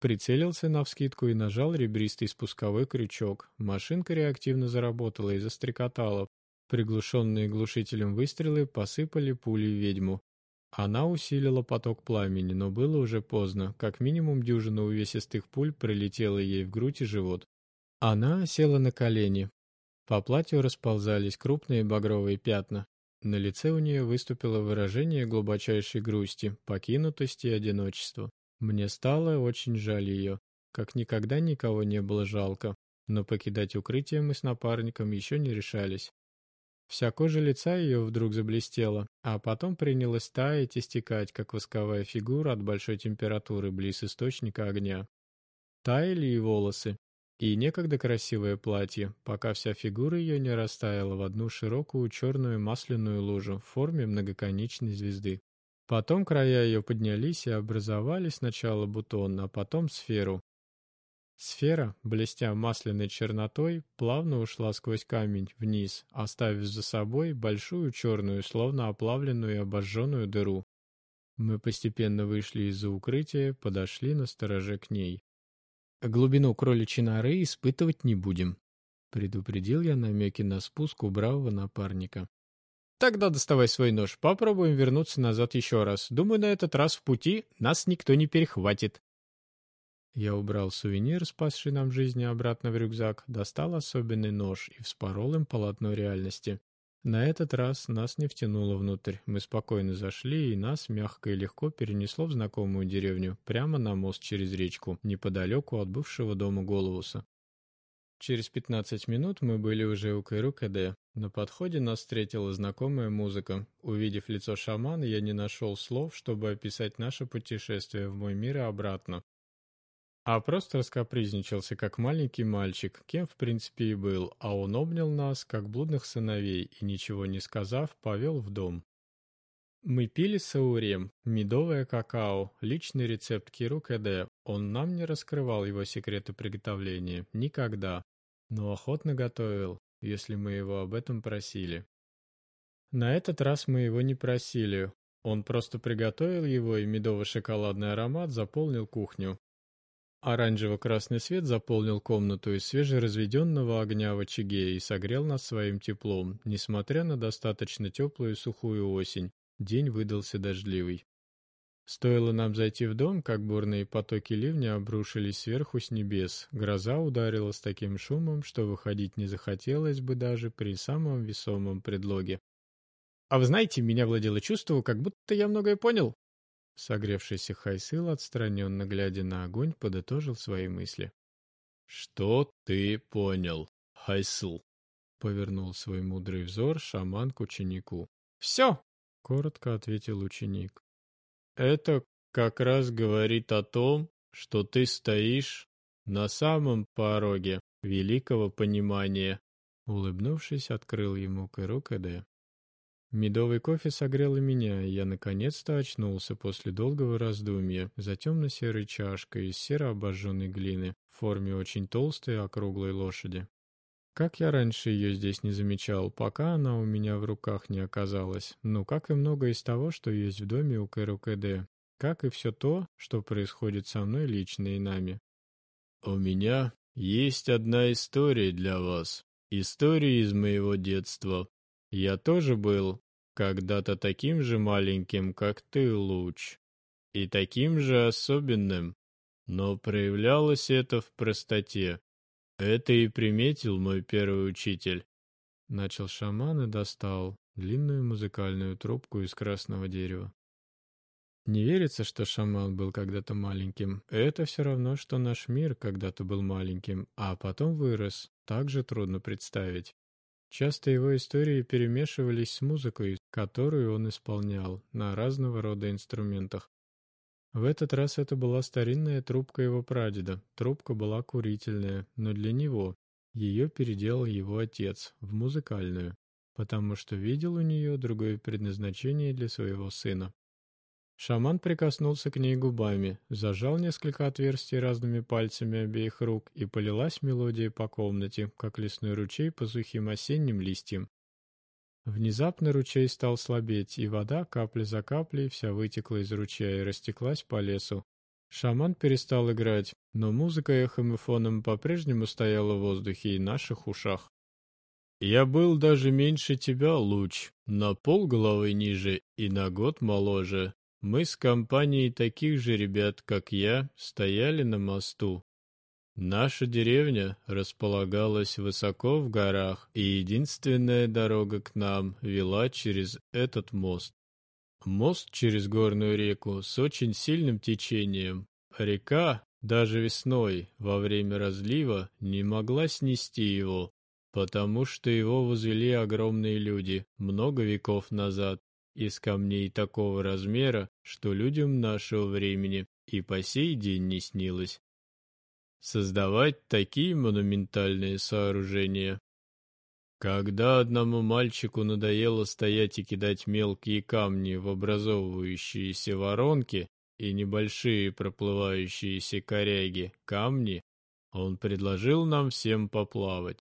Speaker 1: Прицелился навскидку и нажал ребристый спусковой крючок. Машинка реактивно заработала и застрекотала. Приглушенные глушителем выстрелы посыпали пули ведьму. Она усилила поток пламени, но было уже поздно. Как минимум дюжина увесистых пуль прилетела ей в грудь и живот. Она села на колени. По платью расползались крупные багровые пятна. На лице у нее выступило выражение глубочайшей грусти, покинутости и одиночества. Мне стало очень жаль ее. Как никогда никого не было жалко. Но покидать укрытие мы с напарником еще не решались. Вся кожа лица ее вдруг заблестела, а потом принялась таять и стекать, как восковая фигура от большой температуры близ источника огня. Таяли и волосы, и некогда красивое платье, пока вся фигура ее не растаяла в одну широкую черную масляную лужу в форме многоконечной звезды. Потом края ее поднялись и образовали сначала бутон, а потом сферу. Сфера, блестя масляной чернотой, плавно ушла сквозь камень вниз, оставив за собой большую черную, словно оплавленную и обожженную дыру. Мы постепенно вышли из-за укрытия, подошли на стороже к ней. «Глубину кроличьей норы испытывать не будем», — предупредил я намеки на спуск у бравого напарника. Тогда доставай свой нож. Попробуем вернуться назад еще раз. Думаю, на этот раз в пути нас никто не перехватит. Я убрал сувенир, спасший нам жизни, обратно в рюкзак, достал особенный нож и вспорол им полотно реальности. На этот раз нас не втянуло внутрь. Мы спокойно зашли, и нас мягко и легко перенесло в знакомую деревню, прямо на мост через речку, неподалеку от бывшего дома Головуса. Через 15 минут мы были уже у Кайру КД. На подходе нас встретила знакомая музыка. Увидев лицо шамана, я не нашел слов, чтобы описать наше путешествие в мой мир и обратно а просто раскапризничался, как маленький мальчик, кем в принципе и был, а он обнял нас, как блудных сыновей, и, ничего не сказав, повел в дом. Мы пили саурем, медовое какао, личный рецепт Киру КД. Он нам не раскрывал его секреты приготовления, никогда, но охотно готовил, если мы его об этом просили. На этот раз мы его не просили, он просто приготовил его, и медово-шоколадный аромат заполнил кухню. Оранжево-красный свет заполнил комнату из свежеразведенного огня в очаге и согрел нас своим теплом, несмотря на достаточно теплую и сухую осень. День выдался дождливый. Стоило нам зайти в дом, как бурные потоки ливня обрушились сверху с небес. Гроза ударила с таким шумом, что выходить не захотелось бы даже при самом весомом предлоге. «А вы знаете, меня владело чувство, как будто я многое понял», Согревшийся Хайсыл, отстраненно глядя на огонь, подытожил свои мысли. «Что ты понял, Хайсыл?» — повернул свой мудрый взор шаман к ученику.
Speaker 2: «Все!»
Speaker 1: — коротко ответил ученик. «Это как раз говорит о том, что ты стоишь на самом пороге великого понимания», — улыбнувшись, открыл ему Кэру КД. Медовый кофе согрел и меня, и я наконец-то очнулся после долгого раздумья за темно-серой чашкой из серо-обожженной глины в форме очень толстой округлой лошади. Как я раньше ее здесь не замечал, пока она у меня в руках не оказалась. Ну, как и много из того, что есть в доме у Кэру КД. Как и все то, что происходит со мной лично и нами. «У меня есть одна история для вас. История из моего детства. Я тоже был когда-то таким же маленьким, как ты, Луч, и таким же особенным, но проявлялось это в простоте. Это и приметил мой первый учитель. Начал шаман и достал длинную музыкальную трубку из красного дерева. Не верится, что шаман был когда-то маленьким. Это все равно, что наш мир когда-то был маленьким, а потом вырос. Так же трудно представить. Часто его истории перемешивались с музыкой, которую он исполнял на разного рода инструментах. В этот раз это была старинная трубка его прадеда. Трубка была курительная, но для него. Ее переделал его отец в музыкальную, потому что видел у нее другое предназначение для своего сына. Шаман прикоснулся к ней губами, зажал несколько отверстий разными пальцами обеих рук, и полилась мелодия по комнате, как лесной ручей по сухим осенним листьям. Внезапно ручей стал слабеть, и вода, капля за каплей, вся вытекла из ручья и растеклась по лесу. Шаман перестал играть, но музыка эхом и фоном по-прежнему стояла в воздухе и наших ушах. «Я был даже меньше тебя, Луч, на пол головы ниже и на год моложе. Мы с компанией таких же ребят, как я, стояли на мосту. Наша деревня располагалась высоко в горах, и единственная дорога к нам вела через этот мост. Мост через горную реку с очень сильным течением. Река, даже весной, во время разлива, не могла снести его, потому что его возвели огромные люди много веков назад из камней такого размера, что людям нашего времени и по сей день не снилось. Создавать такие монументальные сооружения. Когда одному мальчику надоело стоять и кидать мелкие камни в образовывающиеся воронки и небольшие проплывающиеся коряги камни, он предложил нам всем поплавать.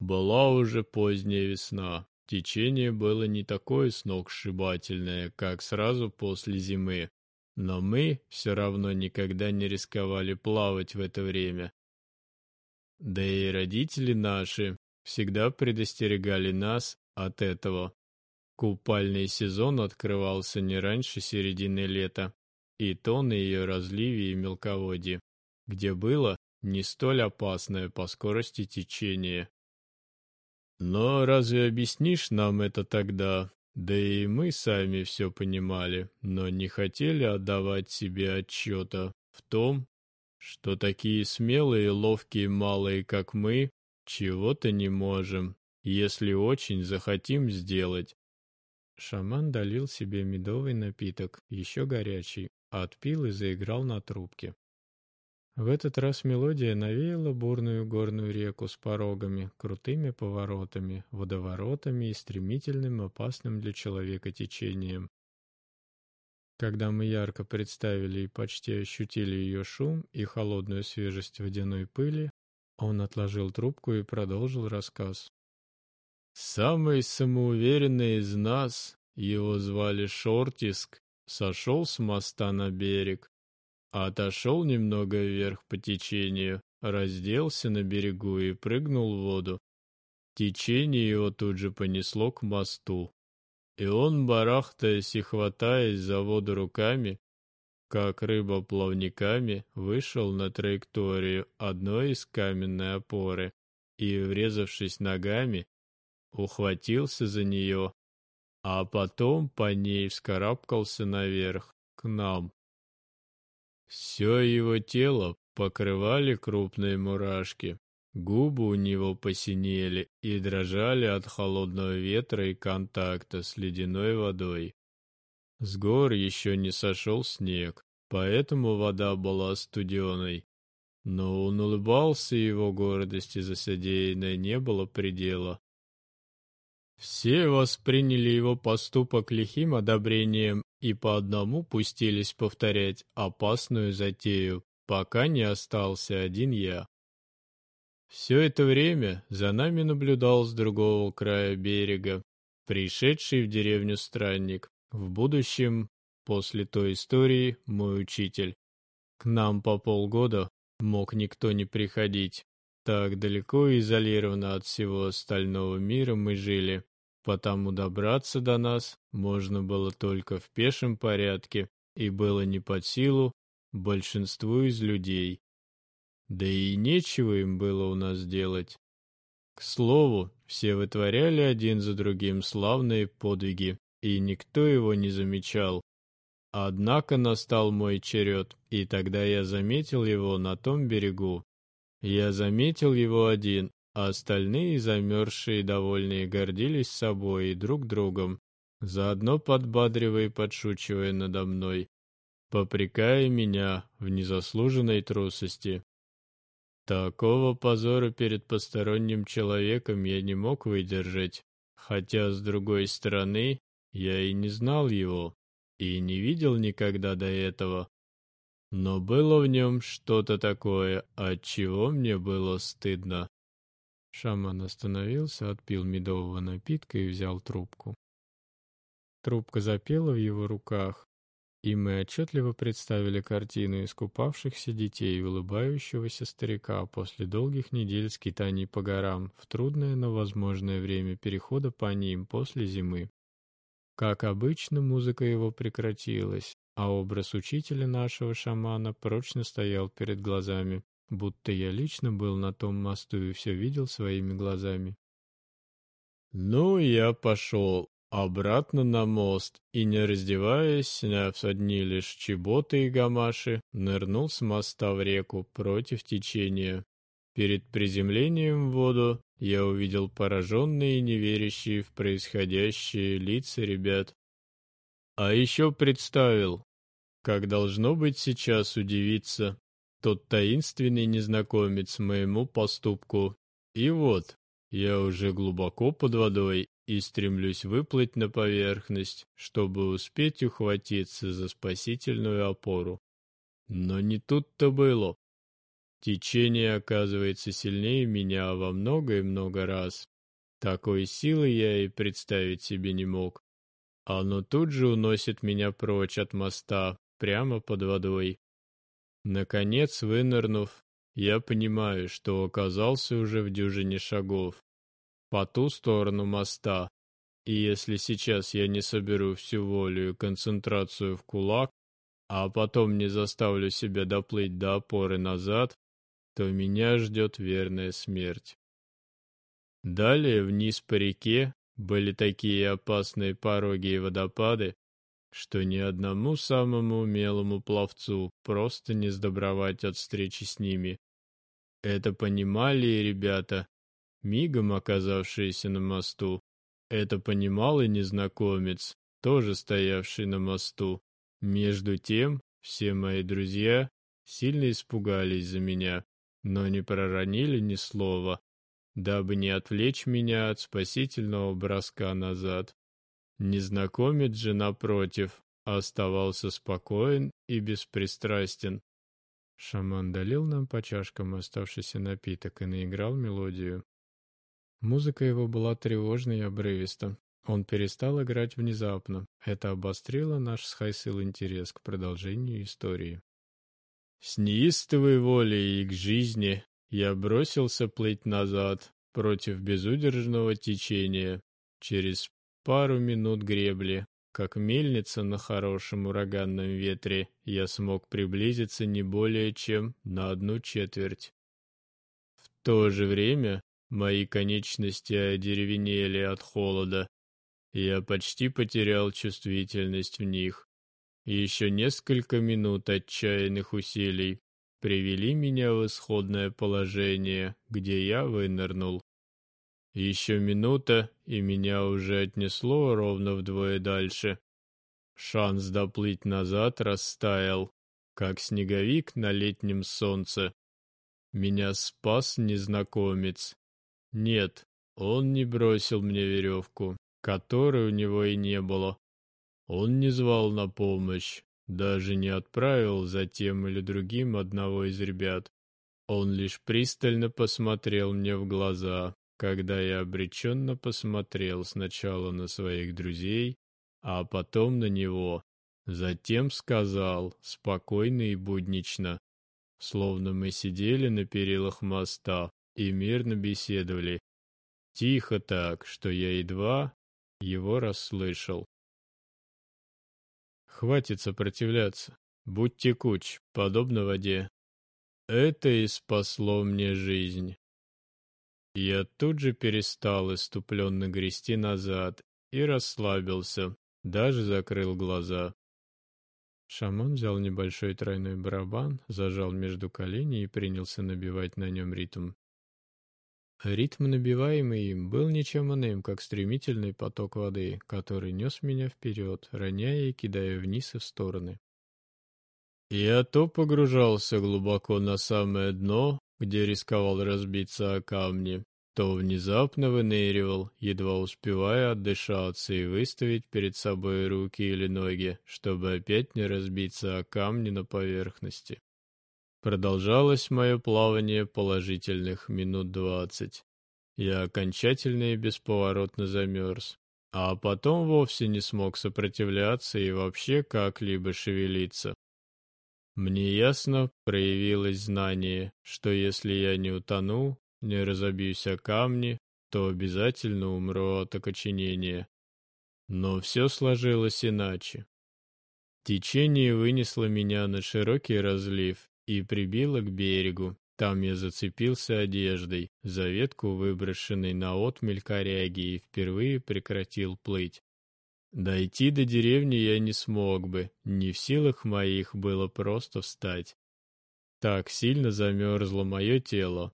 Speaker 1: Была уже поздняя весна, Течение было не такое сногсшибательное, как сразу после зимы, но мы все равно никогда не рисковали плавать в это время. Да и родители наши всегда предостерегали нас от этого. Купальный сезон открывался не раньше середины лета, и то на ее разливе и мелководье. где было не столь опасное по скорости течение. Но разве объяснишь нам это тогда? Да и мы сами все понимали, но не хотели отдавать себе отчета в том, что такие смелые ловкие малые, как мы, чего-то не можем, если очень захотим сделать. Шаман долил себе медовый напиток, еще горячий, отпил и заиграл на трубке. В этот раз мелодия навеяла бурную горную реку с порогами, крутыми поворотами, водоворотами и стремительным опасным для человека течением. Когда мы ярко представили и почти ощутили ее шум и холодную свежесть водяной пыли, он отложил трубку и продолжил рассказ. «Самый самоуверенный из нас, его звали Шортиск, сошел с моста на берег, Отошел немного вверх по течению, разделся на берегу и прыгнул в воду. Течение его тут же понесло к мосту. И он, барахтаясь и хватаясь за воду руками, как рыба плавниками, вышел на траекторию одной из каменной опоры и, врезавшись ногами, ухватился за нее, а потом по ней вскарабкался наверх, к нам. Все его тело покрывали крупные мурашки. Губы у него посинели и дрожали от холодного ветра и контакта с ледяной водой. С гор еще не сошел снег, поэтому вода была студеной. Но он улыбался, и его гордости за содеянное не было предела. Все восприняли его поступок лихим одобрением и по одному пустились повторять опасную затею, пока не остался один я. Все это время за нами наблюдал с другого края берега пришедший в деревню странник, в будущем, после той истории, мой учитель. К нам по полгода мог никто не приходить. Так далеко и изолированно от всего остального мира мы жили, потому добраться до нас можно было только в пешем порядке и было не под силу большинству из людей. Да и нечего им было у нас делать. К слову, все вытворяли один за другим славные подвиги, и никто его не замечал. Однако настал мой черед, и тогда я заметил его на том берегу. Я заметил его один, а остальные, замерзшие и довольные, гордились собой и друг другом, заодно подбадривая и подшучивая надо мной, попрекая меня в незаслуженной трусости. Такого позора перед посторонним человеком я не мог выдержать, хотя, с другой стороны, я и не знал его, и не видел никогда до этого. Но было в нем что-то такое, от чего мне было стыдно. Шаман остановился, отпил медового напитка и взял трубку. Трубка запела в его руках, и мы отчетливо представили картину искупавшихся детей и улыбающегося старика после долгих недель скитаний по горам в трудное, но возможное время перехода по ним после зимы. Как обычно, музыка его прекратилась, а образ учителя нашего шамана прочно стоял перед глазами будто я лично был на том мосту и все видел своими глазами. Ну, я пошел обратно на мост и, не раздеваясь, сняв одни лишь чеботы и гамаши, нырнул с моста в реку против течения. Перед приземлением в воду я увидел пораженные и неверящие в происходящее лица ребят. А еще представил, как должно быть сейчас удивиться тот таинственный незнакомец моему поступку. И вот, я уже глубоко под водой и стремлюсь выплыть на поверхность, чтобы успеть ухватиться за спасительную опору. Но не тут-то было. Течение оказывается сильнее меня во много и много раз. Такой силы я и представить себе не мог. Оно тут же уносит меня прочь от моста, прямо под водой. Наконец, вынырнув, я понимаю, что оказался уже в дюжине шагов. По ту сторону моста. И если сейчас я не соберу всю волю и концентрацию в кулак, а потом не заставлю себя доплыть до опоры назад, то меня ждет верная смерть. Далее вниз по реке были такие опасные пороги и водопады, что ни одному самому умелому пловцу просто не сдобровать от встречи с ними. Это понимали и ребята, мигом оказавшиеся на мосту. Это понимал и незнакомец, тоже стоявший на мосту. Между тем, все мои друзья сильно испугались за меня, но не проронили ни слова, дабы не отвлечь меня от спасительного броска назад. Незнакомец же, напротив, оставался спокоен и беспристрастен. Шаман долил нам по чашкам оставшийся напиток и наиграл мелодию. Музыка его была тревожной и обрывиста. Он перестал играть внезапно. Это обострило наш с Хайсил интерес к продолжению истории. С неистовой волей и к жизни я бросился плыть назад, против безудержного течения, через пару минут гребли, как мельница на хорошем ураганном ветре, я смог приблизиться не более чем на одну четверть. В то же время мои конечности одеревенели от холода. Я почти потерял чувствительность в них. Еще несколько минут отчаянных усилий привели меня в исходное положение, где я вынырнул. Еще минута, и меня уже отнесло ровно вдвое дальше. Шанс доплыть назад растаял, как снеговик на летнем солнце. Меня спас незнакомец. Нет, он не бросил мне веревку, которой у него и не было. Он не звал на помощь, даже не отправил за тем или другим одного из ребят. Он лишь пристально посмотрел мне в глаза, когда я обреченно посмотрел сначала на своих друзей, а потом на него. Затем сказал, спокойно и буднично, словно мы сидели на перилах моста и мирно беседовали. Тихо так, что я едва его расслышал. Хватит сопротивляться. Будь текуч, подобно воде. Это и спасло мне жизнь. Я тут же перестал иступленно грести назад и расслабился, даже закрыл глаза. Шаман взял небольшой тройной барабан, зажал между коленей и принялся набивать на нем ритм. Ритм, набиваемый им, был ничем иным, как стремительный поток воды, который нес меня вперед, роняя и кидая вниз и в стороны. Я то погружался глубоко на самое дно, где рисковал разбиться о камни, то внезапно выныривал, едва успевая отдышаться и выставить перед собой руки или ноги, чтобы опять не разбиться о камни на поверхности. Продолжалось мое плавание положительных минут двадцать. Я окончательно и бесповоротно замерз, а потом вовсе не смог сопротивляться и вообще как-либо шевелиться. Мне ясно проявилось знание, что если я не утону, не разобьюсь о камни, то обязательно умру от окоченения. Но все сложилось иначе. Течение вынесло меня на широкий разлив и прибило к берегу. Там я зацепился одеждой за ветку, выброшенной на отмель коряги, и впервые прекратил плыть. Дойти до деревни я не смог бы, не в силах моих было просто встать. Так сильно замерзло мое тело.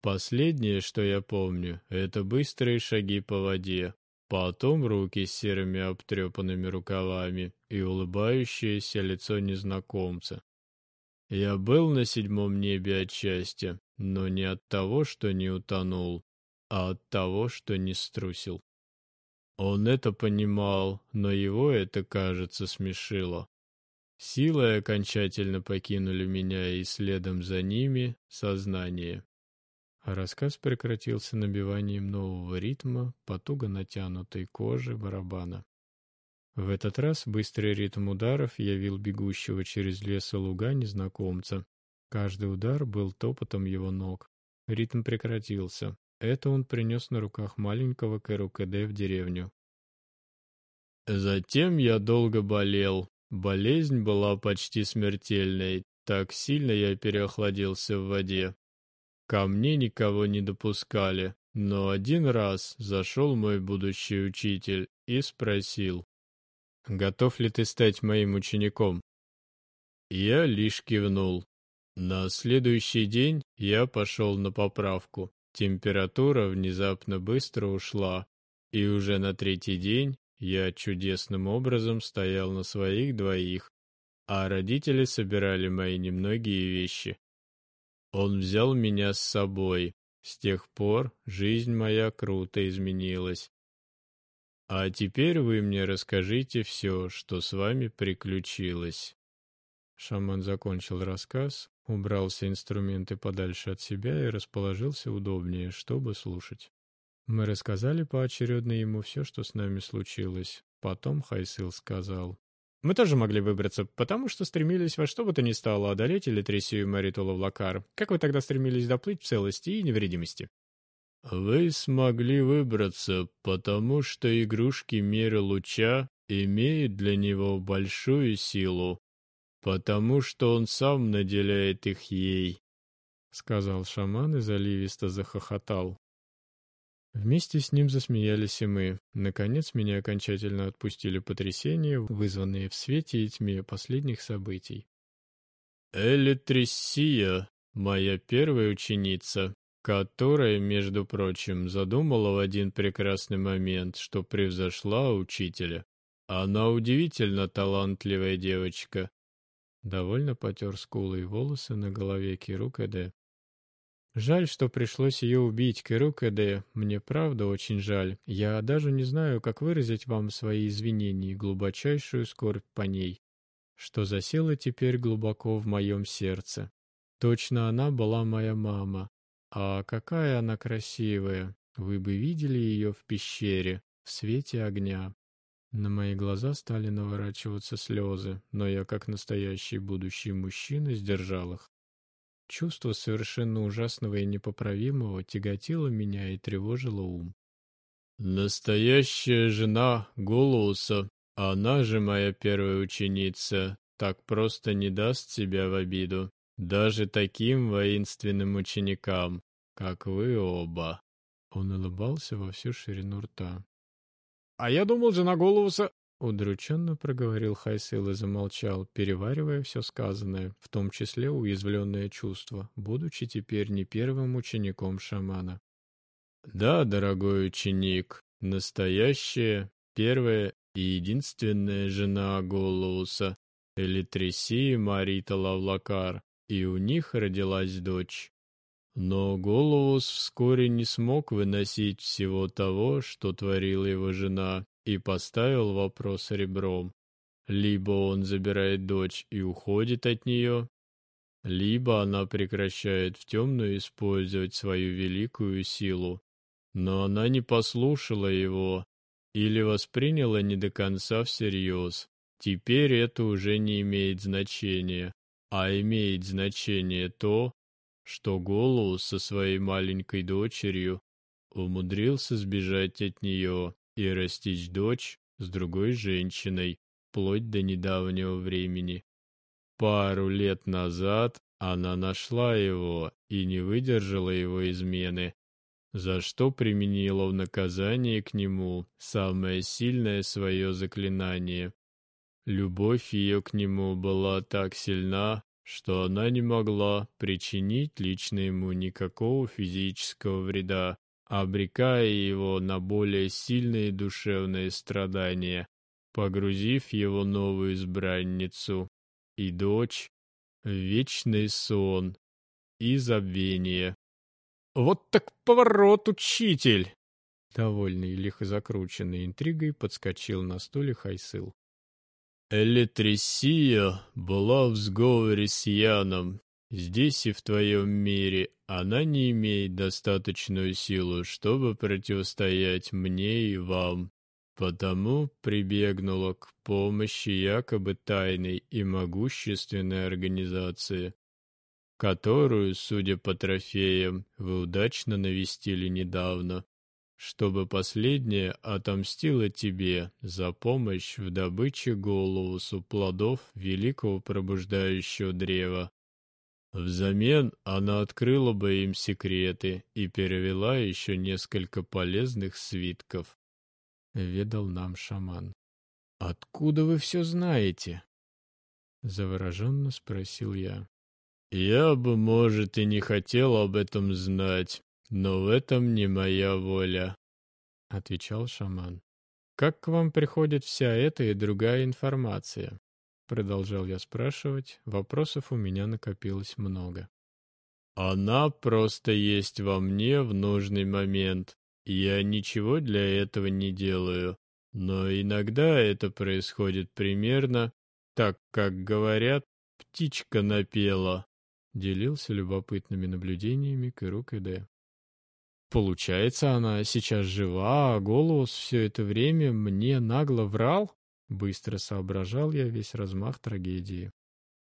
Speaker 1: Последнее, что я помню, это быстрые шаги по воде, потом руки с серыми обтрепанными рукавами и улыбающееся лицо незнакомца. Я был на седьмом небе от счастья, но не от того, что не утонул, а от того, что не струсил. Он это понимал, но его это, кажется, смешило. Силы окончательно покинули меня, и следом за ними — сознание. А рассказ прекратился набиванием нового ритма по туго натянутой коже барабана. В этот раз быстрый ритм ударов явил бегущего через лес и луга незнакомца. Каждый удар был топотом его ног. Ритм прекратился. Это он принес на руках маленького Кэрукэдэ в деревню. Затем я долго болел, Болезнь была почти смертельной, так сильно я переохладился в воде. Ко мне никого не допускали, но один раз зашел мой будущий учитель и спросил, «Готов ли ты стать моим учеником?» Я лишь кивнул. На следующий день я пошел на поправку. Температура внезапно быстро ушла, и уже на третий день я чудесным образом стоял на своих двоих, а родители собирали мои немногие вещи. Он взял меня с собой. С тех пор жизнь моя круто изменилась. А теперь вы мне расскажите все, что с вами приключилось. Шаман закончил рассказ, убрал все инструменты подальше от себя и расположился удобнее, чтобы слушать. Мы рассказали поочередно ему все, что с нами случилось. Потом Хайсил сказал. Мы тоже могли выбраться, потому что стремились во что бы то ни стало одолеть Элитрисию Мариту Лавлакар. Как вы тогда стремились доплыть в целости и невредимости?
Speaker 2: Вы смогли выбраться, потому что игрушки мира луча имеют для него большую силу, потому что он сам наделяет их ей, — сказал шаман и заливисто захохотал.
Speaker 1: Вместе с ним засмеялись и мы. Наконец меня окончательно отпустили потрясения, вызванные в свете и тьме последних событий.
Speaker 2: Элитриссия, моя первая ученица, которая, между прочим, задумала в один прекрасный момент, что превзошла учителя. Она удивительно талантливая девочка.
Speaker 1: Довольно потер скулы и волосы на голове Киру Кэдэ. Жаль, что пришлось ее убить, Керукеде. Мне правда очень жаль. Я даже не знаю, как выразить вам свои извинения и глубочайшую скорбь по ней, что засела теперь глубоко в моем сердце. Точно она была моя мама. А какая она красивая. Вы бы видели ее в пещере, в свете огня. На мои глаза стали наворачиваться слезы, но я, как настоящий будущий мужчина, сдержал их. Чувство совершенно ужасного и непоправимого тяготило меня и тревожило ум.
Speaker 2: «Настоящая жена Голуса, она же моя первая ученица, так просто не даст себя в обиду, даже таким воинственным ученикам, как вы оба».
Speaker 1: Он улыбался во всю ширину рта.
Speaker 3: «А я думал, жена Голуса
Speaker 1: Удрученно проговорил Хайсил и замолчал, переваривая все сказанное, в том числе уязвленное чувство, будучи теперь не первым учеником шамана.
Speaker 2: «Да, дорогой ученик, настоящая, первая и единственная жена Голоуса, Элитрисии Марита Лавлакар, и у них родилась дочь. Но Голоус вскоре не смог выносить всего того, что творила его жена, и поставил вопрос ребром. Либо он забирает дочь и уходит от нее, либо она прекращает в темную использовать свою великую силу. Но она не послушала его или восприняла не до конца всерьез. Теперь это уже не имеет значения, а имеет значение то, что Голу со своей маленькой дочерью умудрился сбежать от нее и растить дочь с другой женщиной, вплоть до недавнего времени. Пару лет назад она нашла его и не выдержала его измены, за что применила в наказание к нему самое сильное свое заклинание. Любовь ее к нему была так сильна, что она не могла причинить лично ему никакого физического вреда, обрекая его на более сильные душевные страдания, погрузив его новую избранницу и дочь в вечный сон и забвение.
Speaker 3: «Вот так поворот, учитель!»
Speaker 1: Довольный и лихо закрученной интригой подскочил на стуле Хайсыл.
Speaker 2: Элитрисия была в сговоре с Яном Здесь и в твоем мире она не имеет достаточную силу, чтобы противостоять мне и вам, потому прибегнула к помощи якобы тайной и могущественной организации, которую, судя по трофеям, вы удачно навестили недавно.
Speaker 1: Чтобы последняя отомстила тебе за помощь в добыче Голоусу плодов великого пробуждающего древа. Взамен она открыла бы им секреты и перевела еще несколько полезных свитков. Ведал нам шаман. «Откуда вы все знаете?» Завороженно спросил я. «Я бы, может, и не хотел об этом знать, но в этом не моя воля», — отвечал шаман. «Как к вам приходит вся эта и другая информация?» Продолжал я спрашивать, вопросов у меня накопилось много. «Она просто есть во мне в нужный момент. Я ничего для этого не делаю, но иногда это происходит примерно так, как говорят, птичка напела», — делился любопытными наблюдениями Кырук Эде. «Получается, она сейчас жива, а Голос все это время мне нагло врал?» Быстро соображал я весь размах трагедии.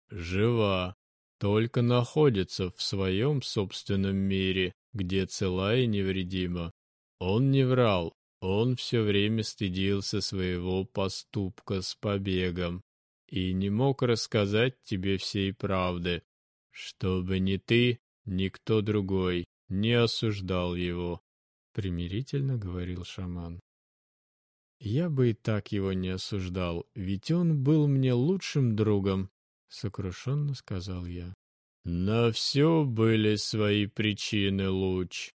Speaker 1: «Жива, только находится в своем собственном мире, где цела и невредима. Он не врал, он все время стыдился своего поступка с побегом и не мог рассказать тебе всей правды, чтобы ни ты, ни кто другой не осуждал его», — примирительно говорил шаман. Я бы и так его не осуждал, ведь он был мне лучшим другом, — сокрушенно сказал я. На все были свои причины, Луч.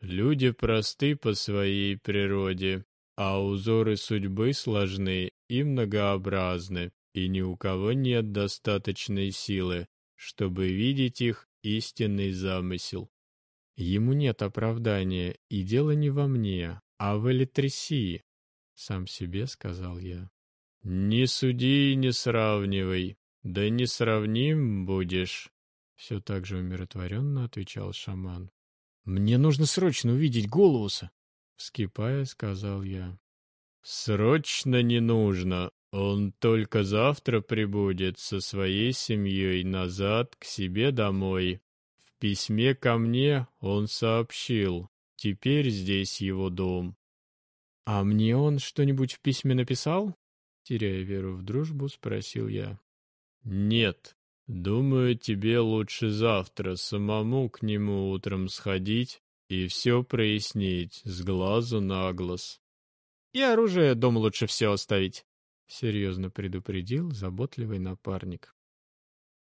Speaker 1: Люди просты по своей природе, а узоры судьбы сложны и многообразны, и ни у кого нет достаточной силы, чтобы видеть их истинный замысел. Ему нет оправдания, и дело не во мне, а в электрисии, сам себе сказал я. «Не суди и не сравнивай, да не сравним будешь», — все так же умиротворенно отвечал шаман. «Мне нужно срочно увидеть Голуса», — вскипая, сказал я. «Срочно не нужно, он только завтра прибудет со своей семьей назад к себе домой. Письме ко мне он сообщил, теперь здесь его дом. «А мне он что-нибудь в письме написал?» Теряя веру в дружбу, спросил я. «Нет. Думаю, тебе лучше завтра самому к нему утром сходить и все прояснить с глазу на глаз». «И оружие дом лучше все оставить», — серьезно предупредил заботливый напарник.